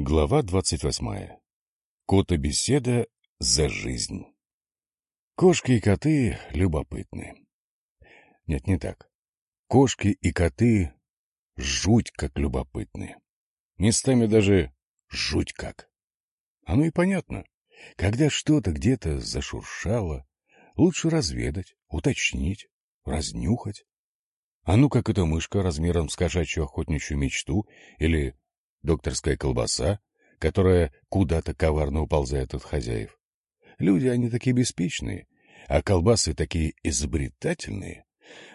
Глава двадцать восьмая. Кота-беседа за жизнь. Кошки и коты любопытны. Нет, не так. Кошки и коты жуть как любопытны. Местами даже жуть как. Оно и понятно. Когда что-то где-то зашуршало, лучше разведать, уточнить, разнюхать. А ну как эта мышка размером с кошачью охотничью мечту или докторская колбаса, которая куда-то коварно уползает от хозяев. Люди, они такие беспечные, а колбасы такие изобретательные.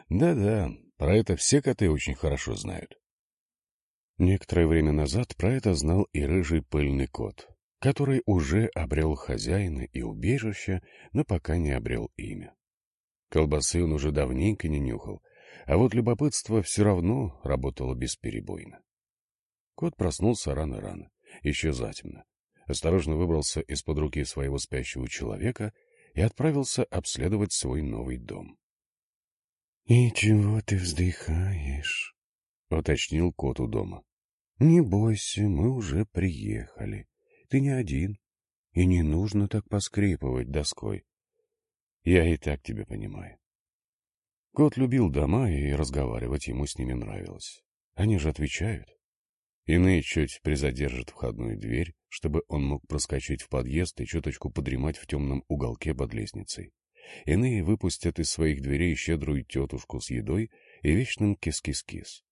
Да-да, про это все коты очень хорошо знают. Некоторое время назад про это знал и рыжий пыльный кот, который уже обрел хозяина и убежище, но пока не обрел имя. Колбасы он уже давненько не нюхал, а вот любопытство все равно работало бесперебойно. Кот проснулся рано-рано, еще затемно. Осторожно выбрался из-под руки своего спящего человека и отправился обследовать свой новый дом. — И чего ты вздыхаешь? — уточнил кот у дома. — Не бойся, мы уже приехали. Ты не один, и не нужно так поскрипывать доской. Я и так тебя понимаю. Кот любил дома, и разговаривать ему с ними нравилось. Они же отвечают. Иные чуть призадержат входную дверь, чтобы он мог проскочить в подъезд и чуточку подремать в темном уголке под лестницей. Иные выпустят из своих дверей щедрую тетушку с едой и вечным кис-кис-кис.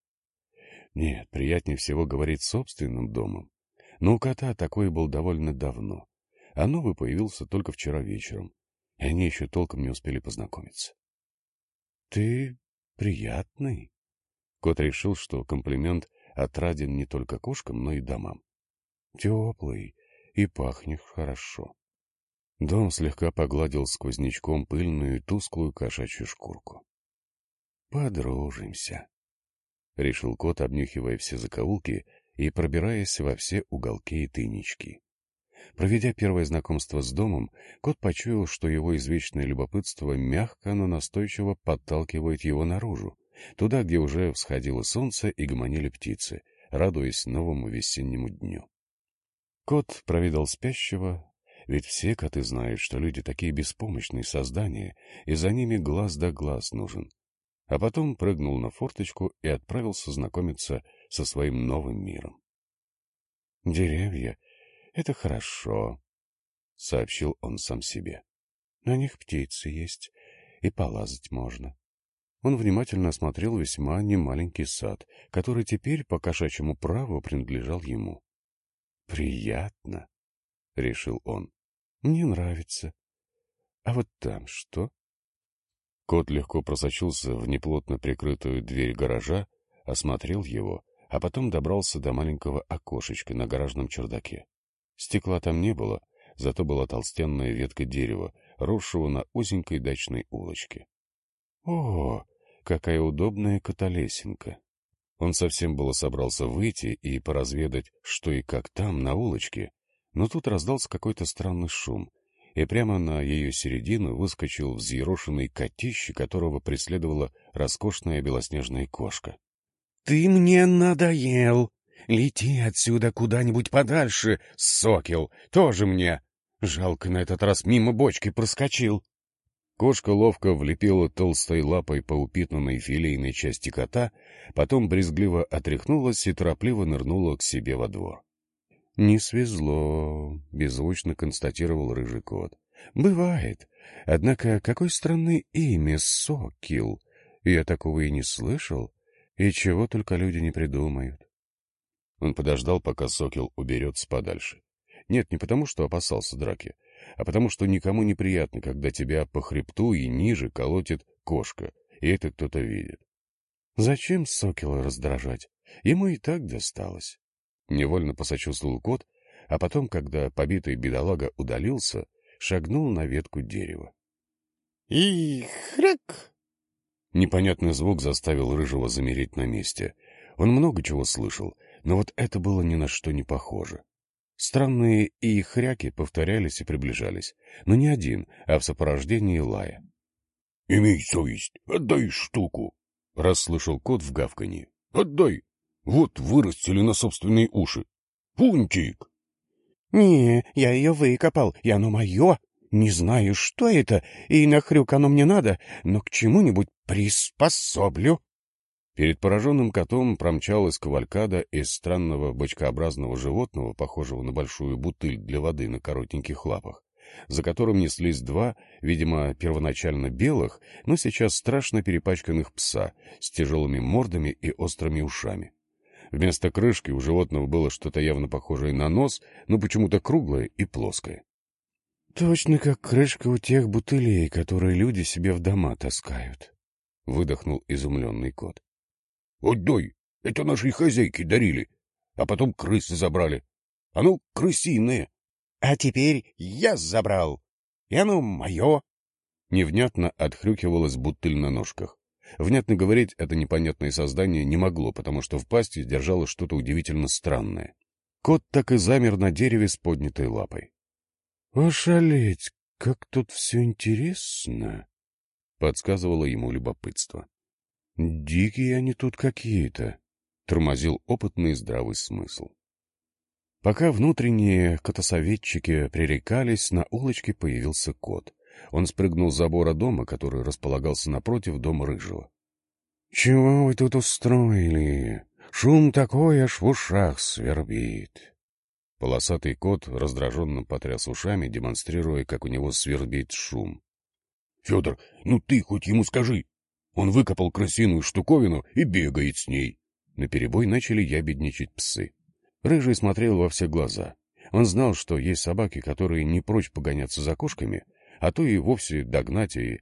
Нет, приятнее всего говорить собственным домом. Но у кота такой был довольно давно, а новый появился только вчера вечером, и они еще толком не успели познакомиться. — Ты приятный. Кот решил, что комплимент — отраден не только кошкам, но и домам. Теплый и пахнет хорошо. Дом слегка погладил сквознячком пыльную и тусклую кошачью шкурку. «Подружимся», — решил кот, обнюхивая все закоулки и пробираясь во все уголки и тайнички. Проведя первое знакомство с домом, кот почуял, что его извечное любопытство мягко, но настойчиво подталкивает его наружу, туда, где уже всходило солнце и гомонили птицы, радуясь новому весеннему дню. Кот провидал спящего, ведь все коты знают, что люди такие беспомощные создания, и за ними глаз да глаз нужен. А потом прыгнул на форточку и отправился знакомиться со своим новым миром. «Деревья — это хорошо», — сообщил он сам себе. «На них птицы есть, и полазать можно. Он внимательно осмотрел весьма немаленький сад, который теперь по кошачьему праву принадлежал ему. «Приятно», — решил он. «Мне нравится. А вот там что?» Кот легко просочился в неплотно прикрытую дверь гаража, осмотрел его, а потом добрался до маленького окошечка на гаражном чердаке. Стекла там не было, зато была толстенная ветка дерева, росшего на узенькой дачной улочке. «О, какая удобная каталесенка. Он совсем было собрался выйти и поразведать, что и как там, на улочке, но тут раздался какой-то странный шум, и прямо на ее середину выскочил взъерошенный котище, которого преследовала роскошная белоснежная кошка. — Ты мне надоел! Лети отсюда куда-нибудь подальше, сокел, тоже мне! Жалко, на этот раз мимо бочки проскочил. Кошка ловко влепила толстой лапой по упитанной филейной части кота, потом брезгливо отряхнулась и торопливо нырнула к себе во двор. — Не свезло, — беззвучно констатировал рыжий кот. — Бывает. Однако какое странное имя Сокил. Я такого и не слышал. И чего только люди не придумают. Он подождал, пока Сокил уберется подальше. Нет, не потому, что опасался драки, а потому что никому неприятно, когда тебя по хребту и ниже колотит кошка, и это кто-то видит. Зачем сокела раздражать? Ему и так досталось. Невольно посочувствовал кот, а потом, когда побитый бедолага удалился, шагнул на ветку дерева. И хряк! Непонятный звук заставил Рыжего замереть на месте. Он много чего слышал, но вот это было ни на что не похоже. Странные и хряки повторялись и приближались, но не один, а в сопровождении лая. — Имей совесть, отдай штуку! — расслышал кот в гавканье. — Отдай! Вот вырастили на собственные уши. Фунтик! «Не, я ее выкопал, и оно мое. Не знаю, что это, и на хрюк оно мне надо, но к чему-нибудь приспособлю». Перед пораженным котом промчалась кавалькада из странного бочкообразного животного, похожего на большую бутыль для воды на коротеньких лапах, за которым неслись два, видимо, первоначально белых, но сейчас страшно перепачканных пса с тяжелыми мордами и острыми ушами. Вместо крышки у животного было что-то явно похожее на нос, но почему-то круглое и плоское. — Точно как крышка у тех бутылей, которые люди себе в дома таскают, — выдохнул изумленный кот. — Отдай! Это нашей хозяйке дарили, а потом крысы забрали. Оно крысиное. — А теперь я забрал, и оно мое. Невнятно отхрюкивалась бутыль на ножках. Внятно говорить это непонятное создание не могло, потому что в пасти держало что-то удивительно странное. Кот так и замер на дереве с поднятой лапой. — Ошалеть, как тут все интересно! — подсказывало ему любопытство. — Дикие они тут какие-то, — тормозил опытный здравый смысл. Пока внутренние котосоветчики пререкались, на улочке появился кот — он спрыгнул с забора дома, который располагался напротив дома Рыжего. — Чего вы тут устроили? Шум такой аж в ушах свербит. Полосатый кот раздраженно потряс ушами, демонстрируя, как у него свербит шум. — Федор, ну ты хоть ему скажи. Он выкопал крысиную штуковину и бегает с ней. Наперебой начали ябедничать псы. Рыжий смотрел во все глаза. Он знал, что есть собаки, которые не прочь погоняться за кошками, а то и вовсе догнать, и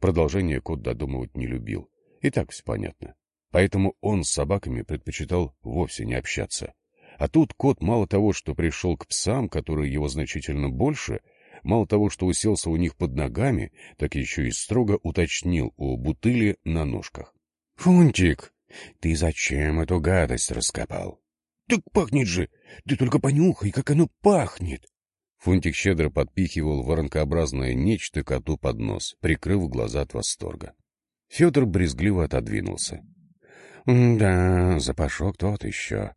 продолжение кот додумывать не любил. И так все понятно. Поэтому он с собаками предпочитал вовсе не общаться. А тут кот мало того, что пришел к псам, которые его значительно больше, мало того, что уселся у них под ногами, так еще и строго уточнил у бутыли на ножках. — Фунтик, ты зачем эту гадость раскопал? — Так пахнет же! Ты только понюхай, как оно пахнет! Фунтик щедро подпихивал воронкообразное нечто коту под нос, прикрыв глаза от восторга. Федор брезгливо отодвинулся. — Да, запашок тот еще.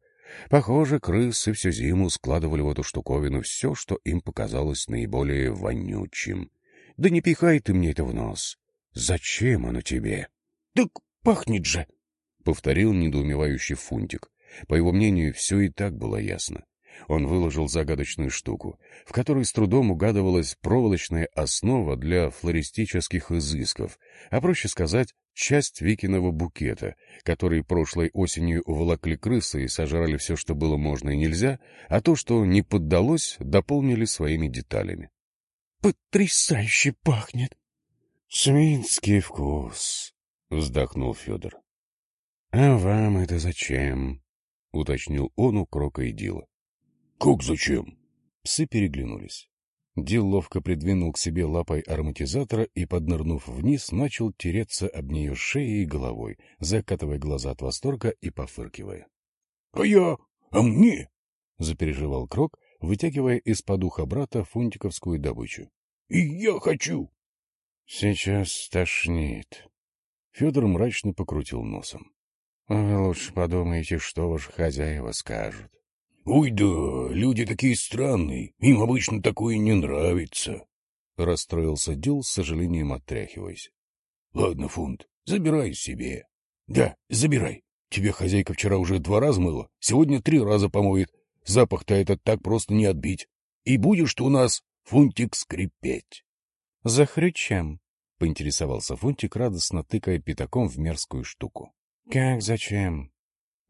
Похоже, крысы всю зиму складывали в эту штуковину все, что им показалось наиболее вонючим. Да не пихай ты мне это в нос. Зачем оно тебе? — Так пахнет же! — повторил недоумевающий Фунтик. По его мнению, все и так было ясно. Он выложил загадочную штуку, в которой с трудом угадывалась проволочная основа для флористических изысков, а проще сказать, часть Викиного букета, который прошлой осенью уволокли крысы и сожрали все, что было можно и нельзя, а то, что не поддалось, дополнили своими деталями. «Потрясающе пахнет!» «Свинский вкус!» — вздохнул Федор. «А вам это зачем?» — уточнил он у Крока и Дила. «Как зачем?» Псы переглянулись. Дил ловко придвинул к себе лапой ароматизатора и, поднырнув вниз, начал тереться об нее шеей и головой, закатывая глаза от восторга и пофыркивая. — А я? А мне? — запереживал Крок, вытягивая из-под уха брата фунтиковскую добычу. — И я хочу! — Сейчас тошнит. Федор мрачно покрутил носом. — Вы лучше подумайте, что ваши хозяева скажут. «Ой да, люди такие странные, им обычно такое не нравится», — расстроился Дил, с сожалением отряхиваясь. «Ладно, Фунт, забирай себе». «Да, забирай. Тебе хозяйка вчера уже два раза мыла, сегодня три раза помоет. Запах-то этот так просто не отбить. И будешь ты у нас, Фунтик, скрипеть». «За хрючем», — поинтересовался Фунтик, радостно тыкая пятаком в мерзкую штуку. «Как зачем?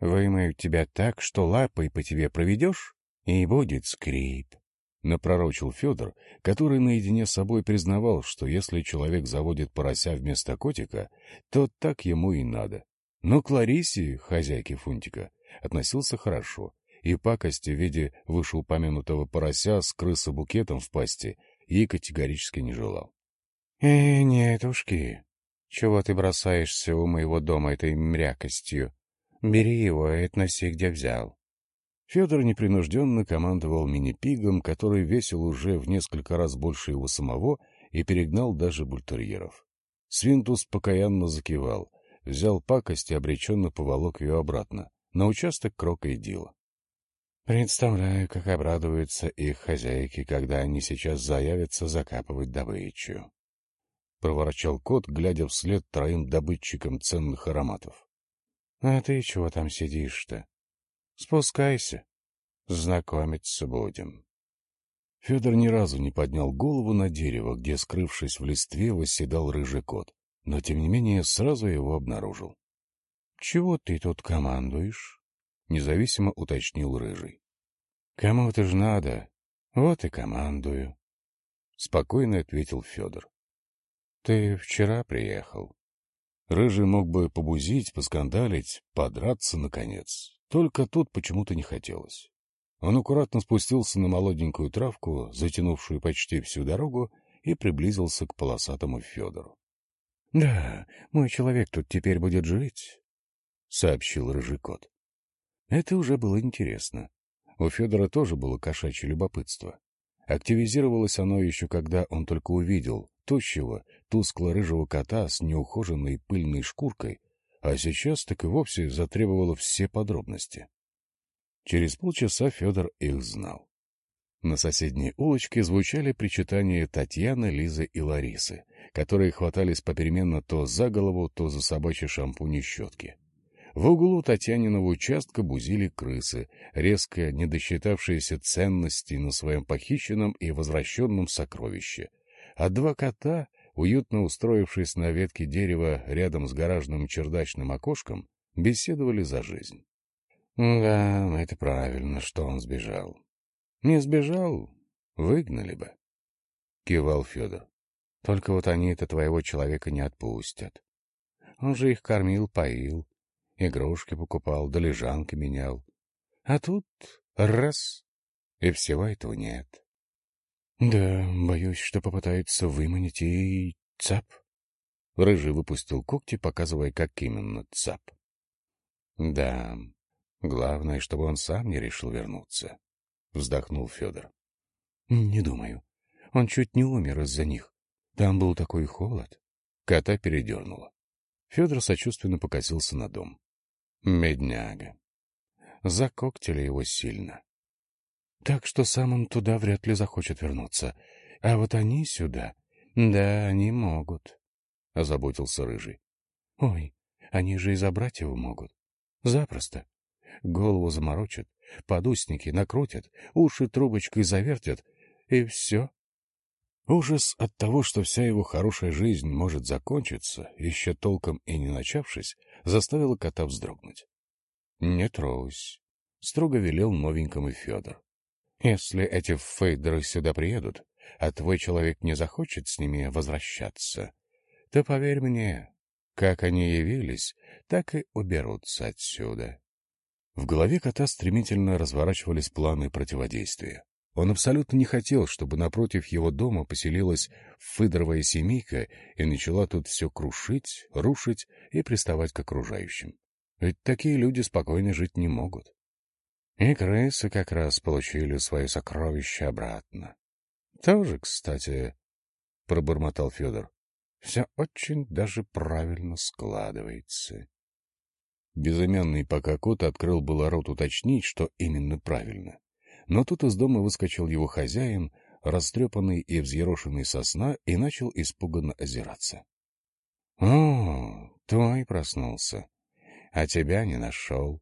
Вымоют тебя так, что лапой по тебе проведешь, и будет скрип. Напророчил Федор, который наедине с собой признавал, что если человек заводит порося вместо котика, то так ему и надо. Но к Ларисе, хозяйке Фунтика, относился хорошо, и пакости в виде вышеупомянутого порося с крысобукетом в пасти ей категорически не желал. — Э, нет ушки, чего ты бросаешься у моего дома этой мрякостью? Бери его и относи, где взял. Федор непринужденно командовал мини-пигом, который весил уже в несколько раз больше его самого и перегнал даже бультерьеров. Свинтус покаянно закивал, взял пакость и обреченно поволок ее обратно, на участок Крока и Дила. Представляю, как обрадуются их хозяйки, когда они сейчас заявятся закапывать добычу. Проворчал кот, глядя вслед троим добытчикам ценных ароматов. — А ты чего там сидишь-то? Спускайся, знакомиться будем. Федор ни разу не поднял голову на дерево, где, скрывшись в листве, восседал рыжий кот, но, тем не менее, сразу его обнаружил. — Чего ты тут командуешь? — независимо уточнил Рыжий. — Кому-то ж надо, вот и командую. Спокойно ответил Федор. — Ты вчера приехал. Рыжий мог бы побузить, поскандалить, подраться, наконец. Только тут почему-то не хотелось. Он аккуратно спустился на молоденькую травку, затянувшую почти всю дорогу, и приблизился к полосатому Федору. — Да, мой человек тут теперь будет жить, — сообщил рыжий кот. Это уже было интересно. У Федора тоже было кошачье любопытство. Активизировалось оно еще когда он только увидел тощего, тускло-рыжего кота с неухоженной пыльной шкуркой, а сейчас так и вовсе затребовало все подробности. Через полчаса Федор их знал. На соседней улочке звучали причитания Татьяны, Лизы и Ларисы, которые хватались попеременно то за голову, то за собачьи шампуни щетки. В углу Татьяниного участка бузили крысы, резко не досчитавшиеся ценностей на своем похищенном и возвращенном сокровище. А два кота, уютно устроившись на ветке дерева рядом с гаражным чердачным окошком, беседовали за жизнь. — Да, это правильно, что он сбежал. Не сбежал, выгнали бы. — кивал Федор. — Только вот они-то твоего человека не отпустят. Он же их кормил, поил, игрушки покупал, да лежанки менял. А тут раз — и всего этого нет. Да, боюсь, что попытается выманить и цап. Рыжий выпустил когти, показывая, как именно цап. Да, главное, чтобы он сам не решил вернуться, — вздохнул Федор. Не думаю. Он чуть не умер из-за них. Там был такой холод. Кота передернуло. Федор сочувственно покосился на дом. Медняга. Закоктили его сильно. Так что сам он туда вряд ли захочет вернуться. А вот они сюда... Да, они могут, — озаботился Рыжий. Ой, они же и забрать его могут. Запросто. Голову заморочат, подусники накрутят, уши трубочкой завертят, и все. Ужас от того, что вся его хорошая жизнь может закончиться, еще толком и не начавшись, заставило кота вздрогнуть. — Не трусь, — строго велел новенькому Федор. — Если эти фейдеры сюда приедут, а твой человек не захочет с ними возвращаться, то, поверь мне, как они явились, так и уберутся отсюда. В голове кота стремительно разворачивались планы противодействия. Он абсолютно не хотел, чтобы напротив его дома поселилась фыдоровая семейка и начала тут все крушить, рушить и приставать к окружающим. Ведь такие люди спокойно жить не могут. И крысы как раз получили свое сокровище обратно. Тоже, кстати, — пробормотал Федор, — все очень даже правильно складывается. Безымянный пока кот открыл было рот уточнить, что именно правильно. Но тут из дома выскочил его хозяин, растрепанный и взъерошенный сосна, и начал испуганно озираться. — О, твой проснулся, а тебя не нашел.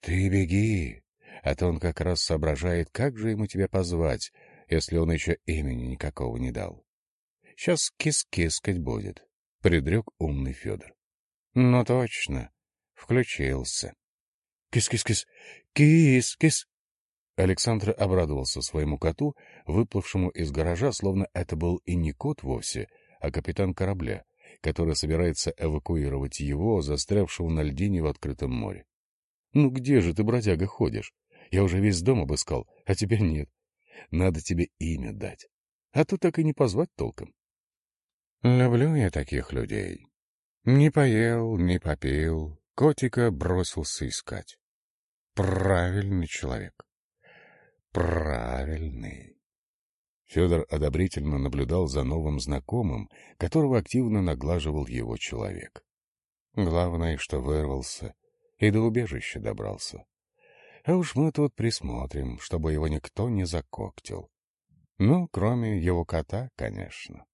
Ты беги, а то он как раз соображает, как же ему тебя позвать, если он еще имени никакого не дал. Сейчас кис-кискать будет, — предрек умный Федор. — Ну точно, включился. Кис-кис-кис, кис-кис. Александр обрадовался своему коту, выплывшему из гаража, словно это был и не кот вовсе, а капитан корабля, который собирается эвакуировать его, застрявшего на льдине в открытом море. «Ну где же ты, бродяга, ходишь? Я уже весь дом обыскал, а тебя нет. Надо тебе имя дать. А то так и не позвать толком». «Люблю я таких людей. Не поел, не попил, котика бросился искать. Правильный человек. Правильный. Федор одобрительно наблюдал за новым знакомым, которого активно наглаживал его человек. Главное, что вырвался и до убежища добрался. А уж мы тут присмотрим, чтобы его никто не закоктил. Ну, кроме его кота, конечно.